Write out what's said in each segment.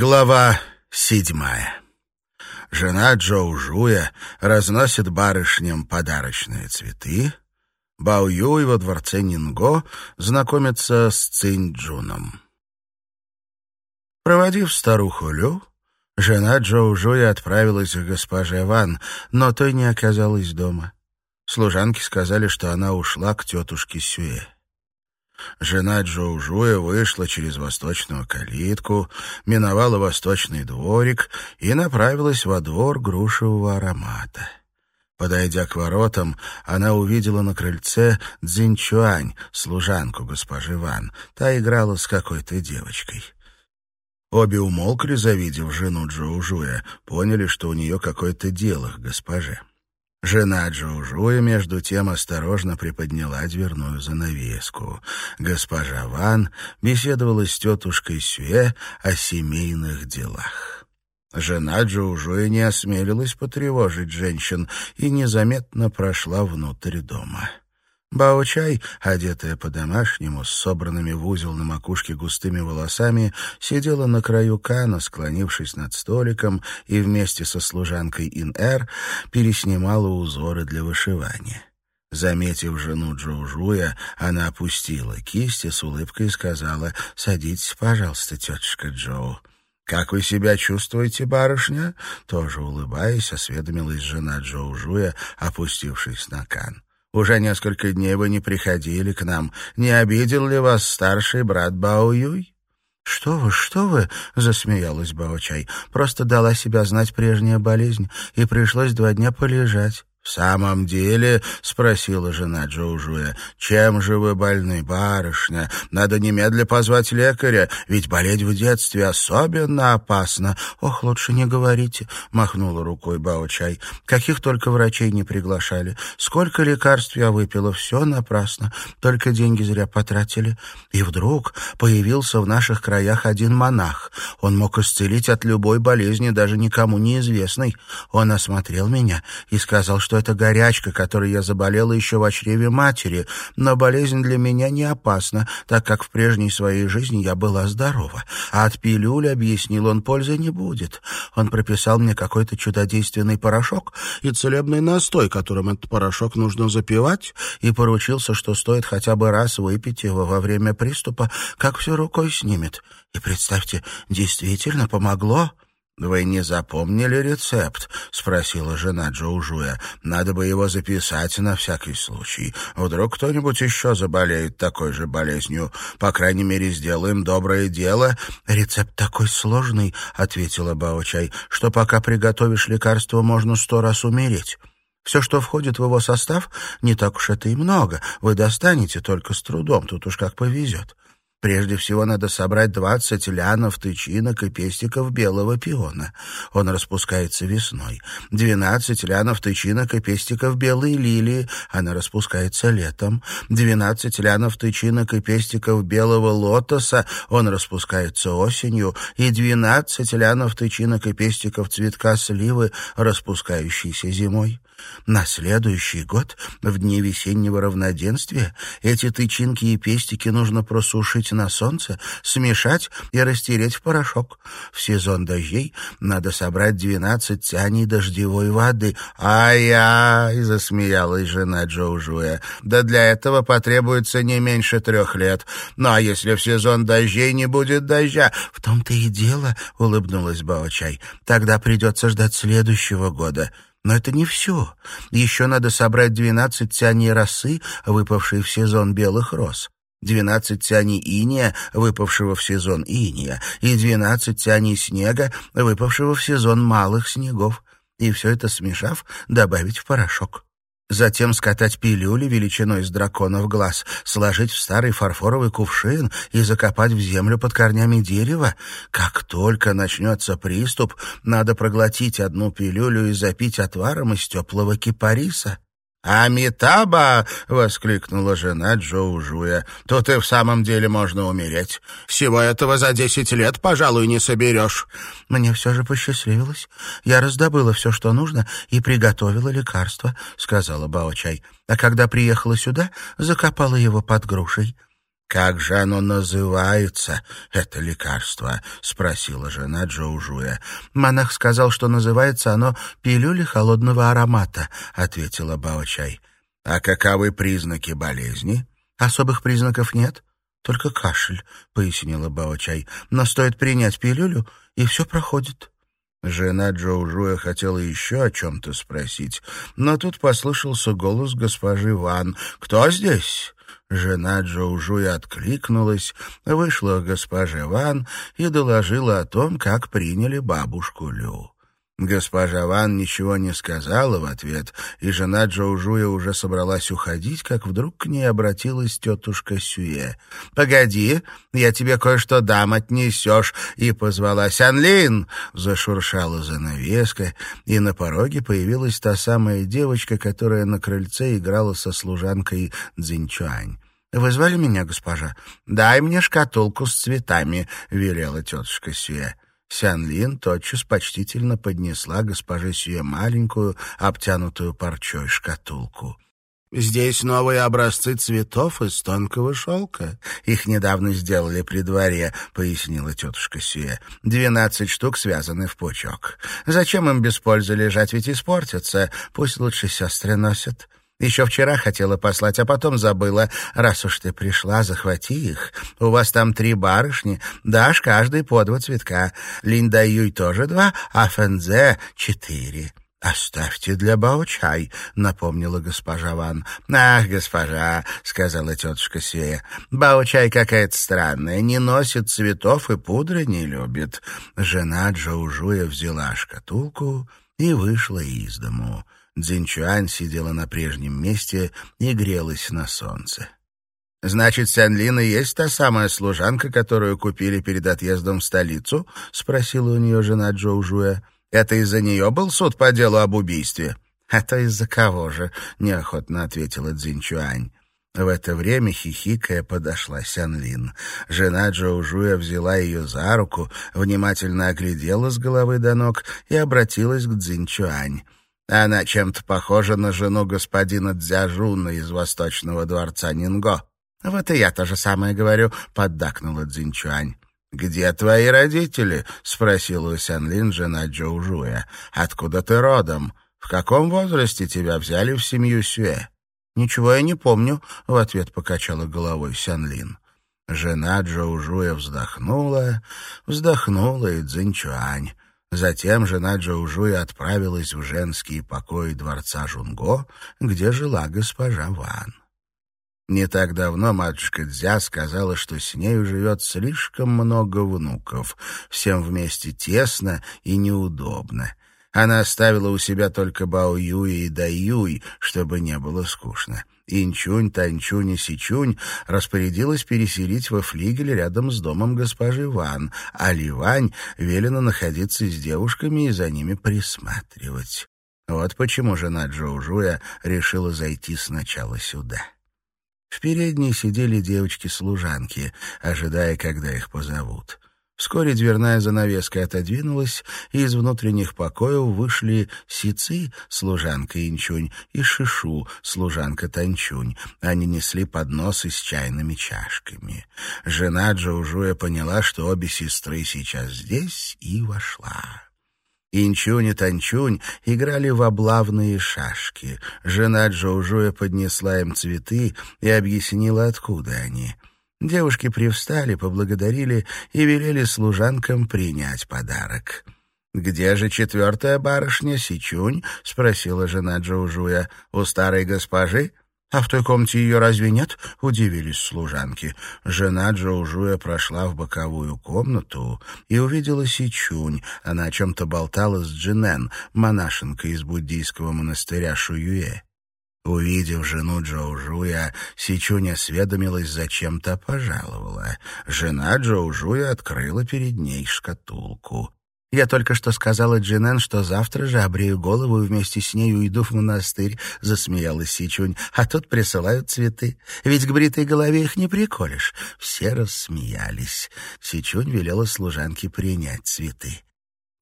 Глава седьмая. Жена Джоу Жуя разносит барышням подарочные цветы. Бао Юй во дворце Нинго знакомится с Цинь Джуном. Проводив старуху Лю, жена Джоу Жуя отправилась к госпоже Ван, но той не оказалась дома. Служанки сказали, что она ушла к тетушке Сюэ. Жена Джоу Жуя вышла через восточную калитку, миновала восточный дворик и направилась во двор грушевого аромата. Подойдя к воротам, она увидела на крыльце Цзиньчуань, служанку госпожи Ван. Та играла с какой-то девочкой. Обе умолкли, завидев жену Джоу Жуя, поняли, что у нее какое-то дело к госпоже. Жена Джоужуя, между тем, осторожно приподняла дверную занавеску. Госпожа Ван беседовала с тетушкой Сюэ о семейных делах. Жена Джоужуя не осмелилась потревожить женщин и незаметно прошла внутрь дома. Бао-чай, одетая по-домашнему, с собранными в узел на макушке густыми волосами, сидела на краю кана, склонившись над столиком, и вместе со служанкой Ин-Эр переснимала узоры для вышивания. Заметив жену Джоужуя, она опустила кисть и с улыбкой сказала «Садитесь, пожалуйста, тетушка Джоу». «Как вы себя чувствуете, барышня?» Тоже улыбаясь, осведомилась жена Джоужуя, опустившись на кан. Уже несколько дней вы не приходили к нам. Не обидел ли вас старший брат Бао Юй?» «Что вы, что вы?» — засмеялась Бао-чай. «Просто дала себя знать прежняя болезнь, и пришлось два дня полежать». «В самом деле?» — спросила жена Джоужуя. «Чем же вы больны, барышня? Надо немедля позвать лекаря, ведь болеть в детстве особенно опасно». «Ох, лучше не говорите», — махнула рукой Бао-чай. «Каких только врачей не приглашали. Сколько лекарств я выпила, все напрасно. Только деньги зря потратили». И вдруг появился в наших краях один монах. Он мог исцелить от любой болезни, даже никому неизвестной. Он осмотрел меня и сказал, что это горячка, которой я заболела еще в чреве матери, но болезнь для меня не опасна, так как в прежней своей жизни я была здорова. А от пилюли, объяснил он, пользы не будет. Он прописал мне какой-то чудодейственный порошок и целебный настой, которым этот порошок нужно запивать, и поручился, что стоит хотя бы раз выпить его во время приступа, как все рукой снимет. И представьте, действительно помогло. «Вы не запомнили рецепт?» — спросила жена Джоужуя. «Надо бы его записать на всякий случай. Вдруг кто-нибудь еще заболеет такой же болезнью. По крайней мере, сделаем доброе дело». «Рецепт такой сложный», — ответила Баочай, «что пока приготовишь лекарство, можно сто раз умереть». Все, что входит в его состав, не так уж это и много. Вы достанете только с трудом, тут уж как повезет. Прежде всего надо собрать двадцать лянов, тычинок и пестиков белого пиона. Он распускается весной. Двенадцать лянов, тычинок и пестиков белой лилии. Она распускается летом. Двенадцать лянов, тычинок и пестиков белого лотоса. Он распускается осенью. И двенадцать лянов, тычинок и пестиков цветка сливы, распускающийся зимой. На следующий год, в дни весеннего равноденствия, эти тычинки и пестики нужно просушить на солнце, смешать и растереть в порошок. В сезон дождей надо собрать двенадцать тяней дождевой воды. «Ай-яй!» — засмеялась жена Джоужуя. «Да для этого потребуется не меньше трех лет. Ну а если в сезон дождей не будет дождя?» «В том-то и дело», — улыбнулась Баочай. «Тогда придется ждать следующего года». Но это не все. Еще надо собрать двенадцать тяней росы, выпавшей в сезон белых роз, двенадцать тяней иния, выпавшего в сезон иния, и двенадцать тяней снега, выпавшего в сезон малых снегов. И все это смешав, добавить в порошок. Затем скатать пилюли величиной с дракона в глаз, сложить в старый фарфоровый кувшин и закопать в землю под корнями дерева. Как только начнется приступ, надо проглотить одну пилюлю и запить отваром из теплого кипариса. «Амитаба!» — воскликнула жена Джоу Жуя. «Тут и в самом деле можно умереть. Всего этого за десять лет, пожалуй, не соберешь». «Мне все же посчастливилось. Я раздобыла все, что нужно, и приготовила лекарство», — сказала Баочай. «А когда приехала сюда, закопала его под грушей». «Как же оно называется, это лекарство?» — спросила жена Джоужуя. «Монах сказал, что называется оно пилюли холодного аромата», — ответила Баочай. «А каковы признаки болезни?» «Особых признаков нет, только кашель», — пояснила Баочай. «Но стоит принять пилюлю, и все проходит». Жена Джоужуя хотела еще о чем-то спросить, но тут послышался голос госпожи Ван. «Кто здесь?» Жена Джоужуя откликнулась, вышла к госпоже Ван и доложила о том, как приняли бабушку Лю. Госпожа Ван ничего не сказала в ответ, и жена Джоужуя уже собралась уходить, как вдруг к ней обратилась тетушка Сюе. «Погоди, я тебе кое-что дам, отнесешь!» И позвала «Сянлин!» Зашуршала занавеска, и на пороге появилась та самая девочка, которая на крыльце играла со служанкой Цзиньчуань. «Вы звали меня, госпожа?» «Дай мне шкатулку с цветами», — велела тетушка Сюэ. Сян-Лин тотчас почтительно поднесла госпоже Сюэ маленькую, обтянутую парчой шкатулку. «Здесь новые образцы цветов из тонкого шелка. Их недавно сделали при дворе», — пояснила тетушка Сюэ. «Двенадцать штук связаны в пучок. Зачем им без пользы лежать, ведь испортятся. Пусть лучше сестры носят». Еще вчера хотела послать, а потом забыла. Раз уж ты пришла, захвати их. У вас там три барышни. Дашь каждый по два цветка. Линда Юй тоже два, а Фэнзе — четыре. «Оставьте для Бао-чай», — напомнила госпожа Ван. «Ах, госпожа», — сказала тетушка Сея, — «Бао-чай какая-то странная, не носит цветов и пудры не любит». Жена Джоужуя взяла шкатулку и вышла из дому. Цзиньчуань сидела на прежнем месте и грелась на солнце. «Значит, Сянлина есть та самая служанка, которую купили перед отъездом в столицу?» — спросила у нее жена Джоу Жуя. «Это из-за нее был суд по делу об убийстве?» «Это из-за кого же?» — неохотно ответила Цзиньчуань. В это время хихикая подошла Сянлин. Жена Джоу Жуя взяла ее за руку, внимательно оглядела с головы до ног и обратилась к Цзиньчуань. Она чем-то похожа на жену господина Дзяжуна из восточного дворца Нинго. «Вот и я то же самое говорю», — поддакнула Цзиньчуань. «Где твои родители?» — спросила у Сянлин жена Джоужуя. «Откуда ты родом? В каком возрасте тебя взяли в семью Сюэ?» «Ничего я не помню», — в ответ покачала головой Сянлин. Жена Джоужуя вздохнула, вздохнула и Цзиньчуань. Затем жена Джоужуя отправилась в женские покои дворца Жунго, где жила госпожа Ван. Не так давно матушка Дзя сказала, что с нею живет слишком много внуков, всем вместе тесно и неудобно. Она оставила у себя только Бао Юи и Дай Юй, чтобы не было скучно. Инчунь, Танчунь и Сичунь распорядилась переселить во флигель рядом с домом госпожи Ван, а Ливань велено находиться с девушками и за ними присматривать. Вот почему жена Джоужуя решила зайти сначала сюда. В передней сидели девочки-служанки, ожидая, когда их позовут. Вскоре дверная занавеска отодвинулась, и из внутренних покоев вышли Сицы, служанка Инчунь, и Шишу, служанка Танчунь. Они несли подносы с чайными чашками. Жена Джоужуя поняла, что обе сестры сейчас здесь, и вошла. Инчунь и Танчунь играли в облавные шашки. Жена Джоужуя поднесла им цветы и объяснила, откуда они — Девушки привстали, поблагодарили и велели служанкам принять подарок. «Где же четвертая барышня, Сичунь?» — спросила жена Джоужуя. «У старой госпожи?» «А в той комнате ее разве нет?» — удивились служанки. Жена Джоужуя прошла в боковую комнату и увидела Сичунь. Она о чем-то болтала с Джинен, монашенкой из буддийского монастыря Шуюэ. Увидев жену Джоужуя, Сичунь осведомилась, зачем-то пожаловала. Жена Джоужуя открыла перед ней шкатулку. «Я только что сказала Джинен, что завтра же обрею голову и вместе с ней уйду в монастырь», — засмеялась Сичунь. «А тут присылают цветы. Ведь к бритой голове их не приколешь». Все рассмеялись. Сичунь велела служанке принять цветы.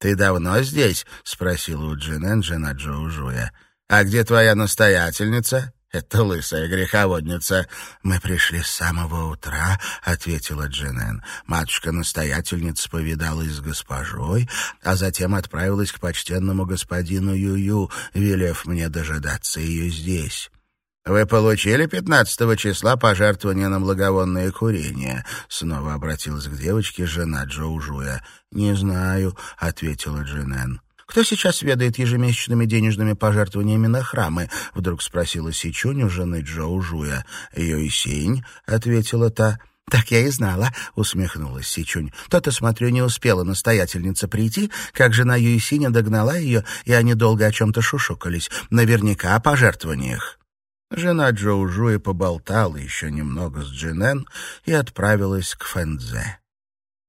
«Ты давно здесь?» — спросила у Джинен жена Джоужуя. «А где твоя настоятельница?» это лысая греховодница. Мы пришли с самого утра, ответила Джинен. Матушка-настоятельница повидалась с госпожой, а затем отправилась к почтенному господину Юю, велев мне дожидаться ее здесь. «Вы получили пятнадцатого числа пожертвование на благовонное курение?» Снова обратилась к девочке жена Джоу Жуя. «Не знаю», — ответила Джинен. «Кто сейчас ведает ежемесячными денежными пожертвованиями на храмы?» — вдруг спросила Сичунь у жены Джоу Жуя. «Юйсинь», — ответила та. «Так я и знала», — усмехнулась Сичунь. «То-то, смотрю, не успела настоятельница прийти, как жена Юйсиня догнала ее, и они долго о чем-то шушукались. Наверняка о пожертвованиях». Жена Джоу Жуи поболтала еще немного с Джинен и отправилась к Фэнзе.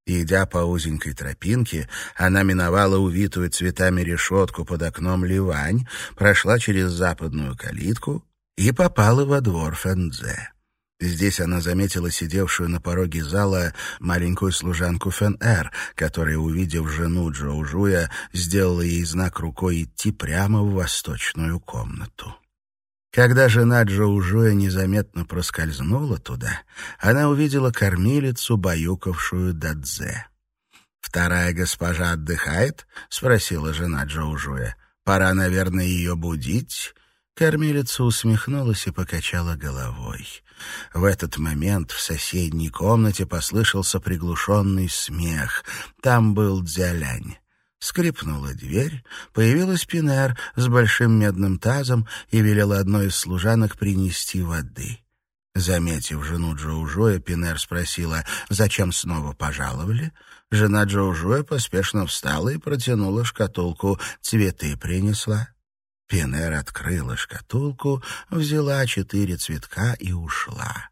Идя по узенькой тропинке, она миновала увитую цветами решетку под окном Ливань, прошла через западную калитку и попала во двор Фэнзе. Здесь она заметила сидевшую на пороге зала маленькую служанку Фен-Эр, которая, увидев жену Джоу Жуя, сделала ей знак рукой идти прямо в восточную комнату. Когда жена Джоужуя незаметно проскользнула туда, она увидела кормилицу, баюкавшую Дадзе. «Вторая госпожа отдыхает?» — спросила жена Джоужуя. «Пора, наверное, ее будить?» Кормилица усмехнулась и покачала головой. В этот момент в соседней комнате послышался приглушенный смех. Там был Дзялянь. Скрипнула дверь, появилась Пинер с большим медным тазом и велела одной из служанок принести воды. Заметив жену Джоужоя, Пинер спросила, зачем снова пожаловали. Жена Джоужоя поспешно встала и протянула шкатулку. Цветы принесла. Пинер открыла шкатулку, взяла четыре цветка и ушла.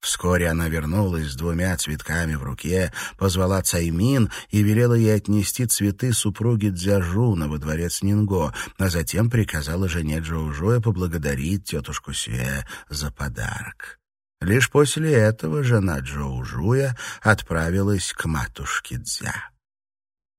Вскоре она вернулась с двумя цветками в руке, позвала Цаймин и велела ей отнести цветы супруги Дзяжуна во дворец Нинго, а затем приказала жене Джоужоя поблагодарить тетушку Сюэ за подарок. Лишь после этого жена Джоужуя отправилась к матушке Дзя.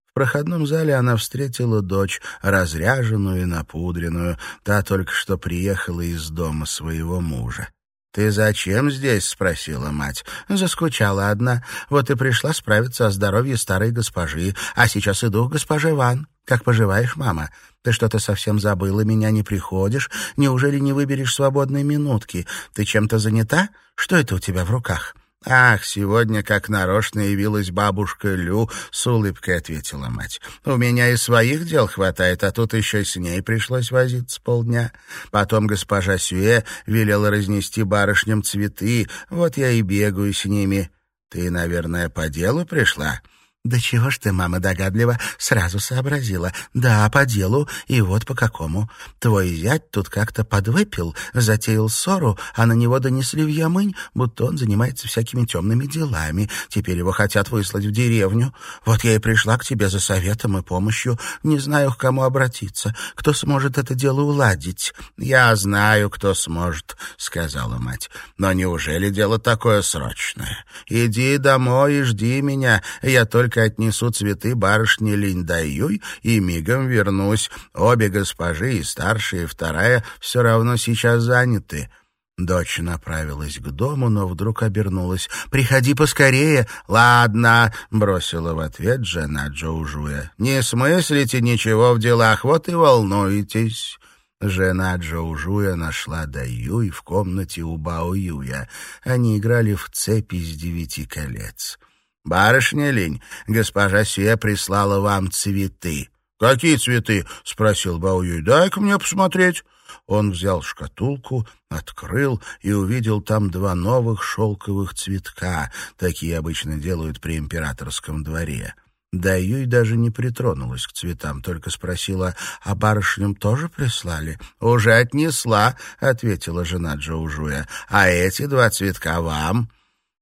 В проходном зале она встретила дочь, разряженную и напудренную. Та только что приехала из дома своего мужа. «Ты зачем здесь?» — спросила мать. Заскучала одна. Вот и пришла справиться о здоровье старой госпожи. А сейчас иду к госпоже Ван. Как поживаешь, мама? Ты что-то совсем забыла, меня не приходишь? Неужели не выберешь свободной минутки? Ты чем-то занята? Что это у тебя в руках?» «Ах, сегодня как нарочно явилась бабушка Лю», — с улыбкой ответила мать. «У меня и своих дел хватает, а тут еще с ней пришлось возиться полдня. Потом госпожа Сюэ велела разнести барышням цветы, вот я и бегаю с ними. Ты, наверное, по делу пришла?» «Да чего ж ты, мама, догадлива, сразу сообразила. Да, по делу, и вот по какому. Твой зять тут как-то подвыпил, затеял ссору, а на него донесли в Ямынь, будто он занимается всякими темными делами. Теперь его хотят выслать в деревню. Вот я и пришла к тебе за советом и помощью. Не знаю, к кому обратиться. Кто сможет это дело уладить?» «Я знаю, кто сможет», — сказала мать. «Но неужели дело такое срочное? Иди домой и жди меня, я только только отнесу цветы барышне Линь-Даюй и мигом вернусь. Обе госпожи, и старшая, и вторая, все равно сейчас заняты». Дочь направилась к дому, но вдруг обернулась. «Приходи поскорее!» «Ладно», — бросила в ответ жена Джоужуя. «Не смыслите ничего в делах, вот и волнуетесь». Жена Джоужуя нашла Даюй в комнате у Бао Юя. Они играли в цепи из девяти колец. «Барышня Линь, госпожа Сия прислала вам цветы». «Какие цветы?» — спросил Баоюй. «Дай-ка мне посмотреть». Он взял шкатулку, открыл и увидел там два новых шелковых цветка. Такие обычно делают при императорском дворе. Да Юй даже не притронулась к цветам, только спросила, а барышням тоже прислали? «Уже отнесла», — ответила жена Джоужуя. «А эти два цветка вам».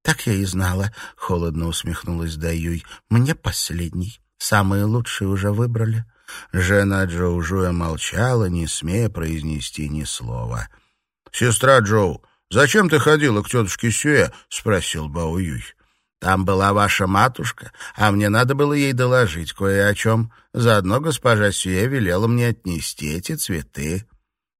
«Так я и знала», — холодно усмехнулась Даюй. «Мне последний. Самые лучшие уже выбрали». Жена Джоу Жуя молчала, не смея произнести ни слова. «Сестра Джоу, зачем ты ходила к тетушке Сюэ?» — спросил Бао Юй. «Там была ваша матушка, а мне надо было ей доложить кое о чем. Заодно госпожа Сюэ велела мне отнести эти цветы».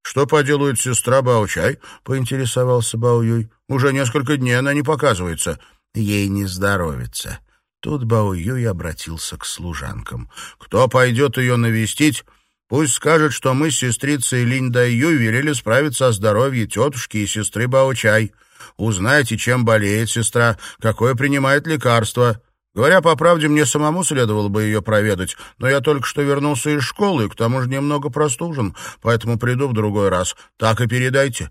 «Что поделает сестра Баучай?» — поинтересовался Баоюй. «Уже несколько дней она не показывается». «Ей не здоровится». Тут Баоюй обратился к служанкам. «Кто пойдет ее навестить?» Пусть скажет, что мы с сестрицей Линь Дайю велели справиться о здоровье тетушки и сестры Баочай. Узнайте, чем болеет сестра, какое принимает лекарство. Говоря по правде, мне самому следовало бы ее проведать, но я только что вернулся из школы и к тому же немного простужен, поэтому приду в другой раз. Так и передайте».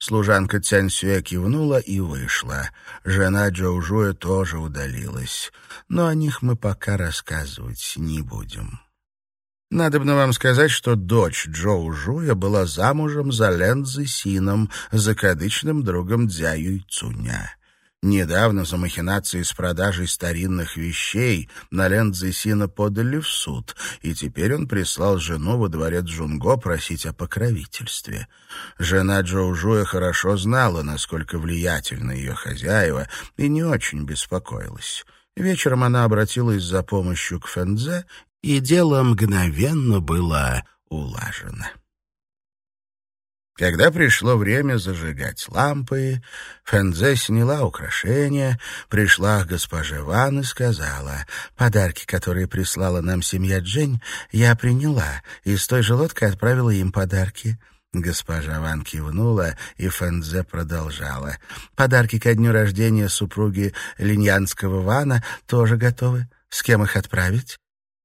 Служанка Цяньсюэ кивнула и вышла. Жена Джоужуя тоже удалилась. Но о них мы пока рассказывать не будем. Надобно вам сказать, что дочь Джоу Жуя была замужем за Лен Сином, закадычным другом Дзяю Цуня. Недавно за махинации с продажей старинных вещей на Лен Сина подали в суд, и теперь он прислал жену во дворец Джунго просить о покровительстве. Жена Джоу Жуя хорошо знала, насколько влиятельны ее хозяева, и не очень беспокоилась. Вечером она обратилась за помощью к Фэнзе и дело мгновенно было улажено. Когда пришло время зажигать лампы, Фэнзе сняла украшения, пришла к госпоже Ван и сказала, «Подарки, которые прислала нам семья Джень, я приняла, и с той же лодкой отправила им подарки». Госпожа Ван кивнула, и Фэнзе продолжала. «Подарки ко дню рождения супруги Линьянского Вана тоже готовы. С кем их отправить?»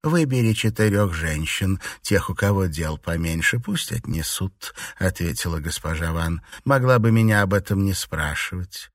«Выбери четырех женщин, тех, у кого дел поменьше, пусть отнесут», — ответила госпожа Ван. «Могла бы меня об этом не спрашивать».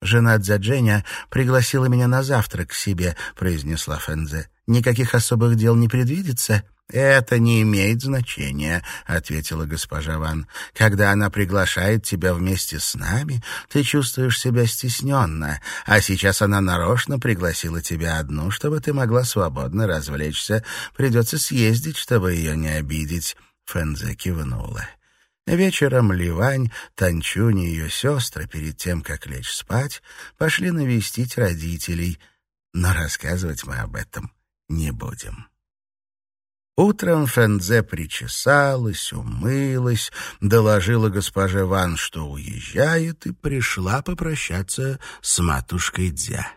«Жена Дзядженя пригласила меня на завтрак к себе», — произнесла Фэнзе. «Никаких особых дел не предвидится?» «Это не имеет значения», — ответила госпожа Ван. «Когда она приглашает тебя вместе с нами, ты чувствуешь себя стесненно, а сейчас она нарочно пригласила тебя одну, чтобы ты могла свободно развлечься. Придется съездить, чтобы ее не обидеть». Фэнзе кивнула. Вечером Ливань, Танчунь и ее сестры, перед тем, как лечь спать, пошли навестить родителей, но рассказывать мы об этом не будем. Утром Фэнзе причесалась, умылась, доложила госпоже Ван, что уезжает, и пришла попрощаться с матушкой Дзя.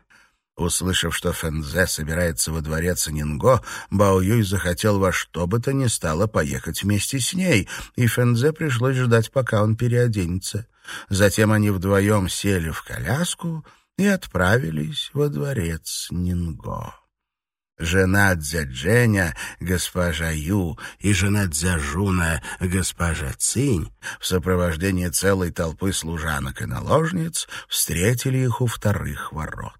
Услышав, что Фэнзе собирается во дворец Нинго, Бао Юй захотел во что бы то ни стало поехать вместе с ней, и Фэнзе пришлось ждать, пока он переоденется. Затем они вдвоем сели в коляску и отправились во дворец Нинго. Жена Дзядженя, госпожа Ю, и жена Дзяжуна, госпожа Цинь, в сопровождении целой толпы служанок и наложниц, встретили их у вторых ворот.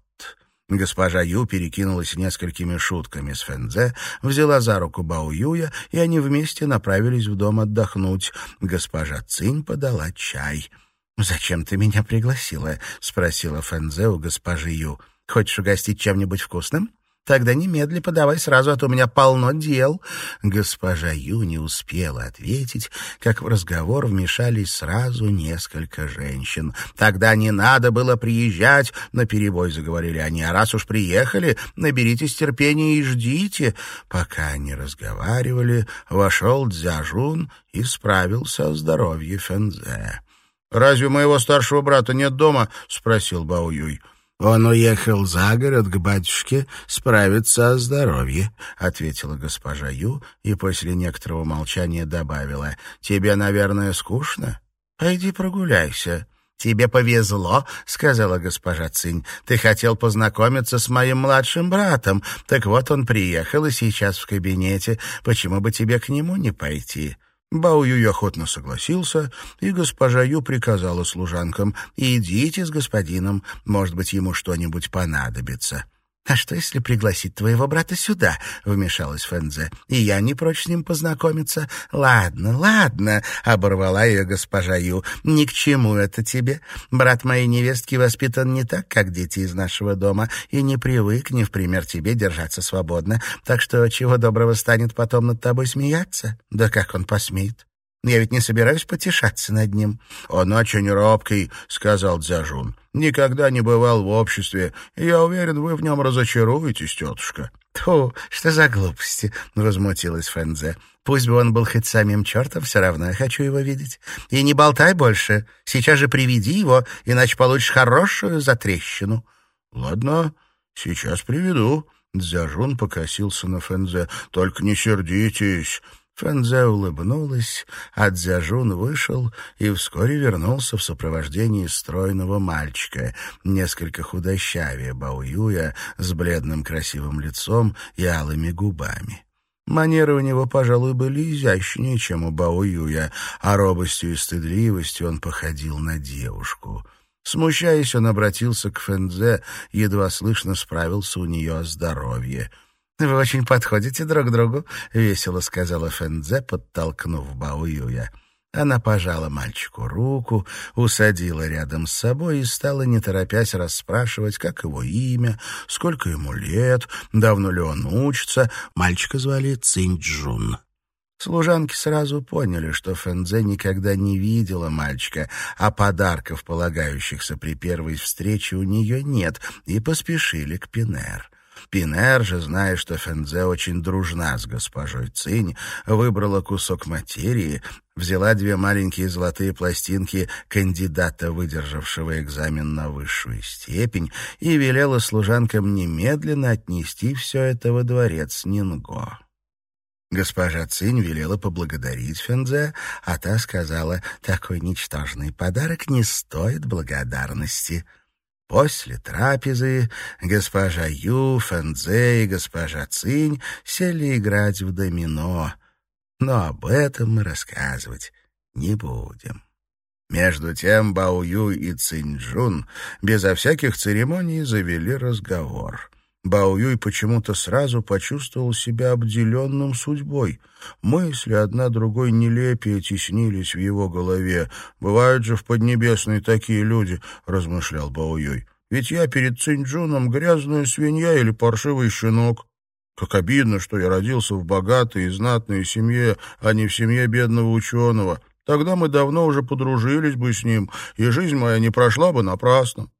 Госпожа Ю перекинулась несколькими шутками с Фэнзе, взяла за руку Бао Юя, и они вместе направились в дом отдохнуть. Госпожа Цинь подала чай. «Зачем ты меня пригласила?» — спросила Фэнзе у госпожи Ю. «Хочешь угостить чем-нибудь вкусным?» Тогда немедли подавай сразу, а то у меня полно дел». Госпожа Ю не успела ответить, как в разговор вмешались сразу несколько женщин. «Тогда не надо было приезжать», — наперебой заговорили они. «А раз уж приехали, наберитесь терпения и ждите». Пока они разговаривали, вошел Дзяжун и справился о здоровье Фэнзе. «Разве моего старшего брата нет дома?» — спросил Бао Юй. «Он уехал за город к батюшке справиться о здоровье», — ответила госпожа Ю и после некоторого молчания добавила. «Тебе, наверное, скучно? Пойди прогуляйся». «Тебе повезло», — сказала госпожа Цинь. «Ты хотел познакомиться с моим младшим братом. Так вот он приехал и сейчас в кабинете. Почему бы тебе к нему не пойти?» Бао Юй охотно согласился, и госпожа Ю приказала служанкам «Идите с господином, может быть, ему что-нибудь понадобится». «А что, если пригласить твоего брата сюда?» — вмешалась Фэнзе. «И я не прочь с ним познакомиться». «Ладно, ладно», — оборвала ее госпожа Ю. «Ни к чему это тебе. Брат моей невестки воспитан не так, как дети из нашего дома, и не привык, не в пример тебе, держаться свободно. Так что чего доброго станет потом над тобой смеяться? Да как он посмеет?» Я ведь не собираюсь потешаться над ним». «Он очень робкий», — сказал Дзяжун. «Никогда не бывал в обществе. Я уверен, вы в нем разочаруетесь, тетушка». «Тьфу, что за глупости!» — возмутилась Фэнзе. «Пусть бы он был хоть самим чертом, все равно я хочу его видеть. И не болтай больше. Сейчас же приведи его, иначе получишь хорошую затрещину». «Ладно, сейчас приведу». Дзяжун покосился на Фэнзе. «Только не сердитесь». Фэнзе улыбнулась, а Дзяжун вышел и вскоре вернулся в сопровождении стройного мальчика, несколько худощавее Баоюя, с бледным красивым лицом и алыми губами. Манеры у него, пожалуй, были изящнее, чем у Баоюя, а робостью и стыдливостью он походил на девушку. Смущаясь, он обратился к Фэнзе, едва слышно справился у нее о здоровье — «Вы очень подходите друг другу», — весело сказала Фэнзе, подтолкнув Бао Юя. Она пожала мальчику руку, усадила рядом с собой и стала, не торопясь, расспрашивать, как его имя, сколько ему лет, давно ли он учится. Мальчика звали Цинджун. Служанки сразу поняли, что Фэнзе никогда не видела мальчика, а подарков, полагающихся при первой встрече, у нее нет, и поспешили к Пинер. Пинер же, зная, что Фензе очень дружна с госпожой Цинь, выбрала кусок материи, взяла две маленькие золотые пластинки кандидата, выдержавшего экзамен на высшую степень, и велела служанкам немедленно отнести все это во дворец Нинго. Госпожа Цинь велела поблагодарить Фензе, а та сказала, «Такой ничтожный подарок не стоит благодарности». После трапезы госпожа Ю, Фэнзе и госпожа Цинь сели играть в домино, но об этом мы рассказывать не будем. Между тем Бао Ю и Цинь-Джун безо всяких церемоний завели разговор — Бао Юй почему-то сразу почувствовал себя обделенным судьбой. Мысли одна другой нелепее теснились в его голове. «Бывают же в Поднебесной такие люди», — размышлял Бао Юй. «Ведь я перед Цинджуном грязная свинья или паршивый щенок. Как обидно, что я родился в богатой и знатной семье, а не в семье бедного ученого. Тогда мы давно уже подружились бы с ним, и жизнь моя не прошла бы напрасно.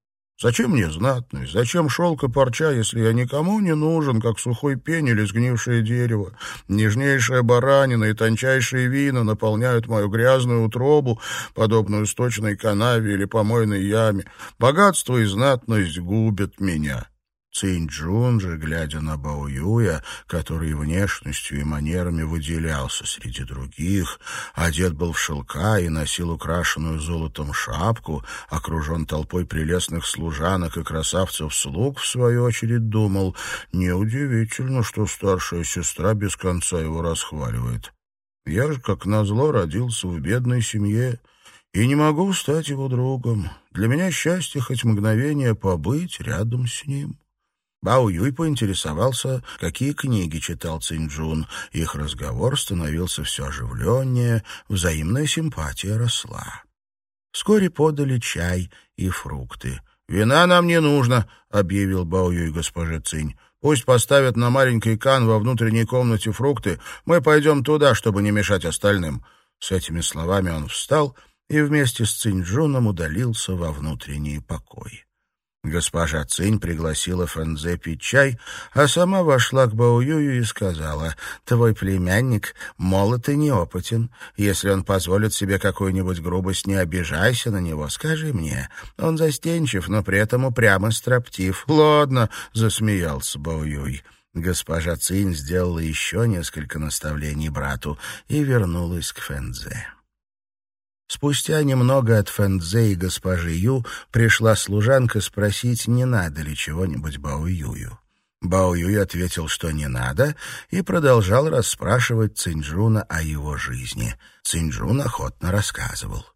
Зачем мне знатность? Зачем шелк и парча, если я никому не нужен, как сухой пень или сгнившее дерево? Нежнейшая баранина и тончайшие вина наполняют мою грязную утробу, подобную сточной канаве или помойной яме. Богатство и знатность губят меня. Цинь-Джун же, глядя на Бао Юя, который внешностью и манерами выделялся среди других, одет был в шелка и носил украшенную золотом шапку, окружен толпой прелестных служанок и красавцев-слуг, в свою очередь думал, неудивительно, что старшая сестра без конца его расхваливает. Я же, как назло, родился в бедной семье, и не могу стать его другом. Для меня счастье хоть мгновение побыть рядом с ним. Бао Юй поинтересовался, какие книги читал Цинджун. Их разговор становился все оживленнее, взаимная симпатия росла. Вскоре подали чай и фрукты. «Вина нам не нужно», — объявил Бао Юй госпоже Цинь. «Пусть поставят на маленький кан во внутренней комнате фрукты. Мы пойдем туда, чтобы не мешать остальным». С этими словами он встал и вместе с Цинджуном удалился во внутренние покои. Госпожа Цинь пригласила Фэнзе пить чай, а сама вошла к Баоюю и сказала, «Твой племянник молод и неопытен. Если он позволит себе какую-нибудь грубость, не обижайся на него, скажи мне. Он застенчив, но при этом упрямо строптив». «Ладно», — засмеялся Баоюй. Госпожа Цинь сделала еще несколько наставлений брату и вернулась к Фэнзе. Спустя немного от Фэнзе и госпожи Ю пришла служанка спросить, не надо ли чего-нибудь Бао Юю. Бао Юй ответил, что не надо, и продолжал расспрашивать Цинджуна о его жизни. Цинджун охотно рассказывал.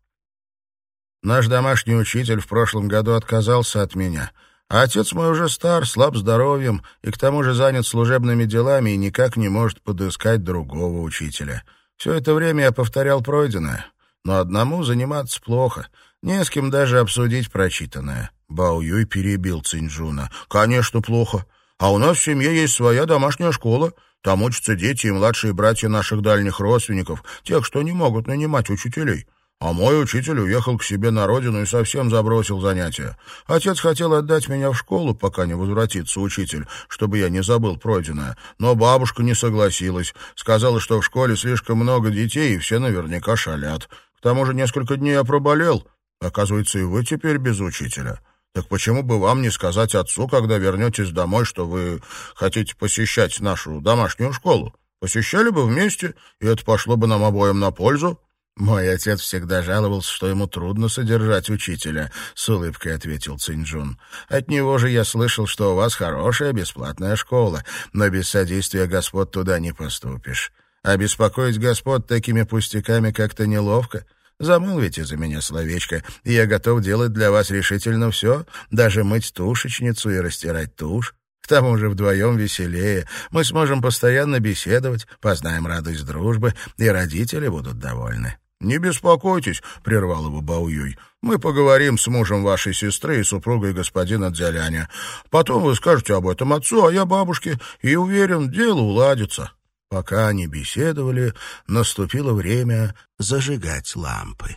«Наш домашний учитель в прошлом году отказался от меня, а отец мой уже стар, слаб здоровьем и к тому же занят служебными делами и никак не может подыскать другого учителя. Все это время я повторял пройденное» но одному заниматься плохо. Не с кем даже обсудить прочитанное. Бао Юй перебил Цинджуна. «Конечно, плохо. А у нас в семье есть своя домашняя школа. Там учатся дети и младшие братья наших дальних родственников, тех, что не могут нанимать учителей. А мой учитель уехал к себе на родину и совсем забросил занятия. Отец хотел отдать меня в школу, пока не возвратится учитель, чтобы я не забыл пройденное. Но бабушка не согласилась. Сказала, что в школе слишком много детей, и все наверняка шалят. К тому же несколько дней я проболел. Оказывается, и вы теперь без учителя. Так почему бы вам не сказать отцу, когда вернетесь домой, что вы хотите посещать нашу домашнюю школу? Посещали бы вместе, и это пошло бы нам обоим на пользу. «Мой отец всегда жаловался, что ему трудно содержать учителя», — с улыбкой ответил Цинджун. «От него же я слышал, что у вас хорошая бесплатная школа, но без содействия господ туда не поступишь. А беспокоить господ такими пустяками как-то неловко. Замолвите за меня словечко, и я готов делать для вас решительно все, даже мыть тушечницу и растирать тушь. К тому же вдвоем веселее. Мы сможем постоянно беседовать, познаем радость дружбы, и родители будут довольны. «Не беспокойтесь», — прервал его Баоюй. «Мы поговорим с мужем вашей сестры и супругой господина Дзяляня. Потом вы скажете об этом отцу, а я бабушке, и уверен, дело уладится». Пока они беседовали, наступило время зажигать лампы.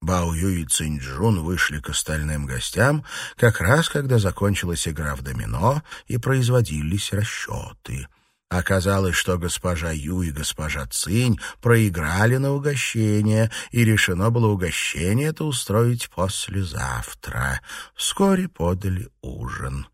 Бао Юй и Цинджун вышли к остальным гостям, как раз когда закончилась игра в домино и производились расчеты. Оказалось, что госпожа Ю и госпожа Цинь проиграли на угощение, и решено было угощение это устроить послезавтра. Вскоре подали ужин.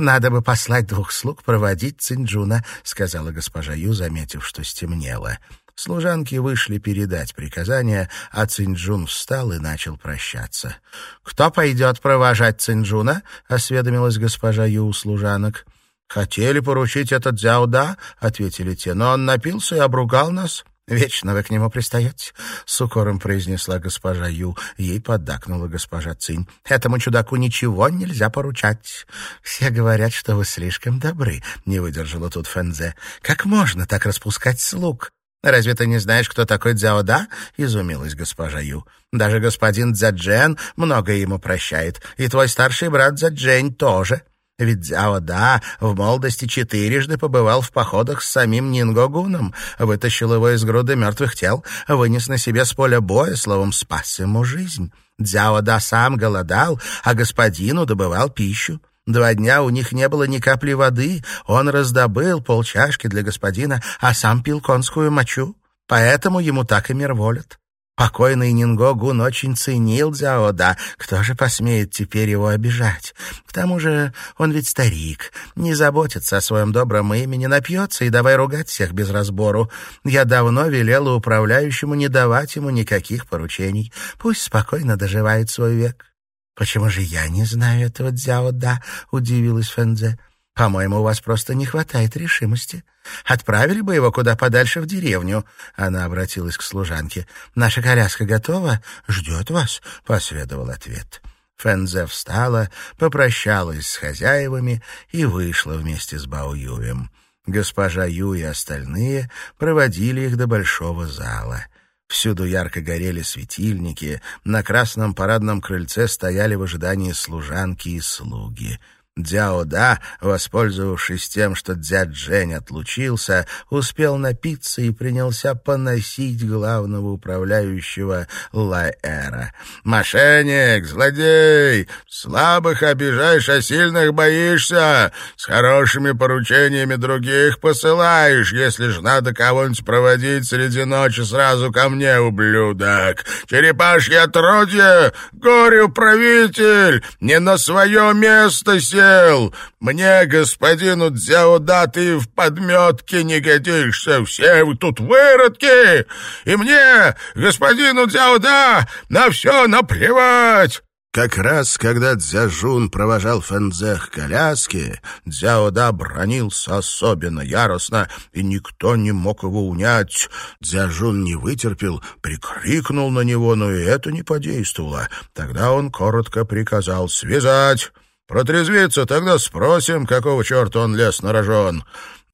«Надо бы послать двух слуг проводить Цинджуна», — сказала госпожа Ю, заметив, что стемнело. Служанки вышли передать приказания, а Цинджун встал и начал прощаться. «Кто пойдет провожать Цинджуна?» — осведомилась госпожа Ю у служанок. «Хотели поручить этот Дзяуда», — ответили те, — «но он напился и обругал нас». «Вечно вы к нему пристаете», — с укором произнесла госпожа Ю. Ей поддакнула госпожа Цинь. «Этому чудаку ничего нельзя поручать. Все говорят, что вы слишком добры», — не выдержала тут Фэнзе. «Как можно так распускать слуг?» «Разве ты не знаешь, кто такой Дзяода?» — изумилась госпожа Ю. «Даже господин Дзяджен многое ему прощает, и твой старший брат Дзяджень тоже». Ведь Дзяо Да в молодости четырежды побывал в походах с самим Нингогуном, вытащил его из груды мертвых тел, вынес на себе с поля боя, словом, спас ему жизнь. Дзяо Да сам голодал, а господину добывал пищу. Два дня у них не было ни капли воды, он раздобыл полчашки для господина, а сам пил конскую мочу. Поэтому ему так и мирволят. Покойный Нингогун очень ценил Дзяода. Кто же посмеет теперь его обижать? К тому же он ведь старик, не заботится о своем добром имени, напьется и давай ругать всех без разбору. Я давно велела управляющему не давать ему никаких поручений. Пусть спокойно доживает свой век. «Почему же я не знаю этого Дзяода?» — удивилась Фэнзе. «По-моему, у вас просто не хватает решимости. Отправили бы его куда подальше в деревню». Она обратилась к служанке. «Наша коляска готова? Ждет вас?» — последовал ответ. Фэнзе встала, попрощалась с хозяевами и вышла вместе с Бао Юем. Госпожа Ю и остальные проводили их до большого зала. Всюду ярко горели светильники, на красном парадном крыльце стояли в ожидании служанки и слуги — Дяо Да, воспользовавшись тем, что дядь Жень отлучился, успел напиться и принялся поносить главного управляющего Лаэра. «Мошенник! Злодей! Слабых обижаешь, а сильных боишься! С хорошими поручениями других посылаешь, если ж надо кого-нибудь проводить среди ночи сразу ко мне, ублюдок! Черепашье отродье! Горе-правитель! Не на свое место сел!» Хотел. Мне, господину Дзяода, ты в подметке не годишься. Все вы тут выродки. И мне, господину Дзяода, на все наплевать. Как раз, когда Дзяжун провожал Фэнзе к коляске, Дзяода бронился особенно яростно, и никто не мог его унять. Дзяжун не вытерпел, прикрикнул на него, но и это не подействовало. Тогда он коротко приказал «связать». Протрезвиться, тогда спросим, какого черта он лез на рожон.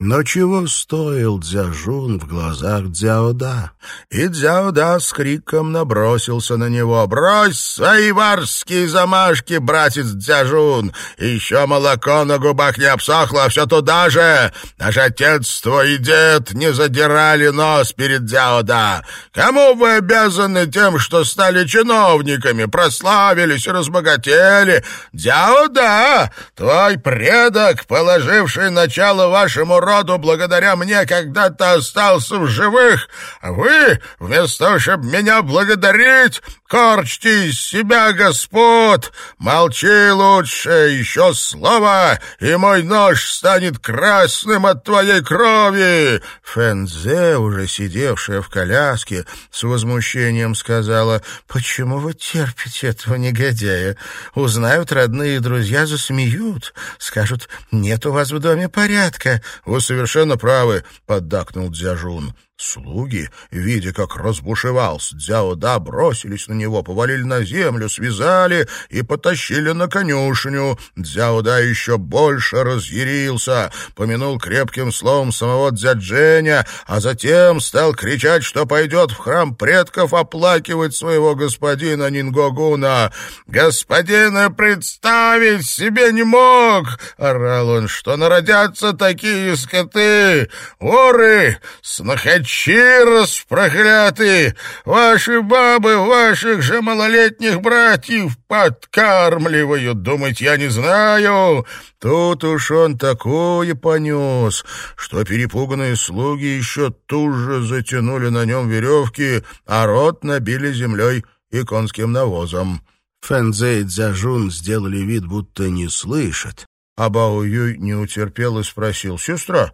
Но чего стоил Дзяжун в глазах Дзяода? И Дзяода с криком набросился на него. «Брось свои варские замашки, братец Дзяжун! Еще молоко на губах не обсохло, а все туда же! Наш отец твой и дед не задирали нос перед Дзяода! Кому вы обязаны тем, что стали чиновниками, прославились и разбогатели? Дзяода, твой предок, положивший начало вашему роду благодаря мне когда-то остался в живых, а вы, вместо того, чтобы меня благодарить, корчьте из себя, господ! Молчи лучше, еще слово, и мой нож станет красным от твоей крови!» Фэнзе, уже сидевшая в коляске, с возмущением сказала, «Почему вы терпите этого негодяя? Узнают родные и друзья, засмеют, скажут, нет у вас в доме порядка». «Вы совершенно правы», — поддакнул Дзяжун. Слуги, видя, как разбушевался Дзяо-да, бросились на него, повалили на землю, связали и потащили на конюшню. Дзяо-да еще больше разъярился, помянул крепким словом самого Дзядженя, а затем стал кричать, что пойдет в храм предков оплакивать своего господина Нингогуна. «Господина представить себе не мог!» — орал он, — «что народятся такие скоты, воры, снохачи, Щирос, проклятые! Ваши бабы ваших же малолетних братьев подкармливают. Думать я не знаю. Тут уж он такое понес, что перепуганные слуги еще туже затянули на нем веревки, а рот набили землей и конским навозом. Фэнзэ и Цзяжун сделали вид, будто не слышат, а Бао Юй не утерпел и спросил, «Сестра,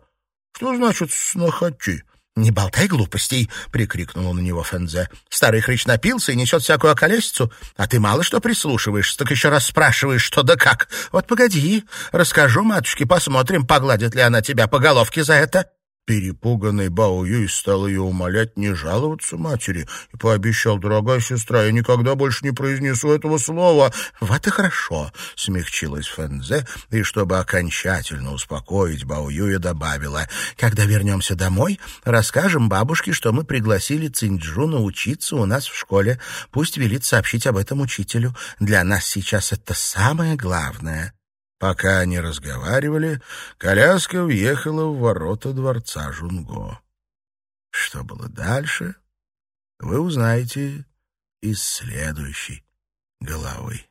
что значит снохачи?» «Не болтай глупостей!» — прикрикнула на него Фензе. «Старый хрыч напился и несет всякую околесицу, а ты мало что прислушиваешься, так еще раз спрашиваешь, что да как. Вот погоди, расскажу матушке, посмотрим, погладит ли она тебя по головке за это». Перепуганный Бао Юй стал ее умолять не жаловаться матери и пообещал, дорогая сестра, я никогда больше не произнесу этого слова. «Вот и хорошо», — смягчилась Фэнзе, и, чтобы окончательно успокоить Бао Юя, добавила, «Когда вернемся домой, расскажем бабушке, что мы пригласили Цинджуна учиться у нас в школе. Пусть велит сообщить об этом учителю. Для нас сейчас это самое главное». Пока они разговаривали, коляска въехала в ворота дворца Жунго. Что было дальше, вы узнаете из следующей головы.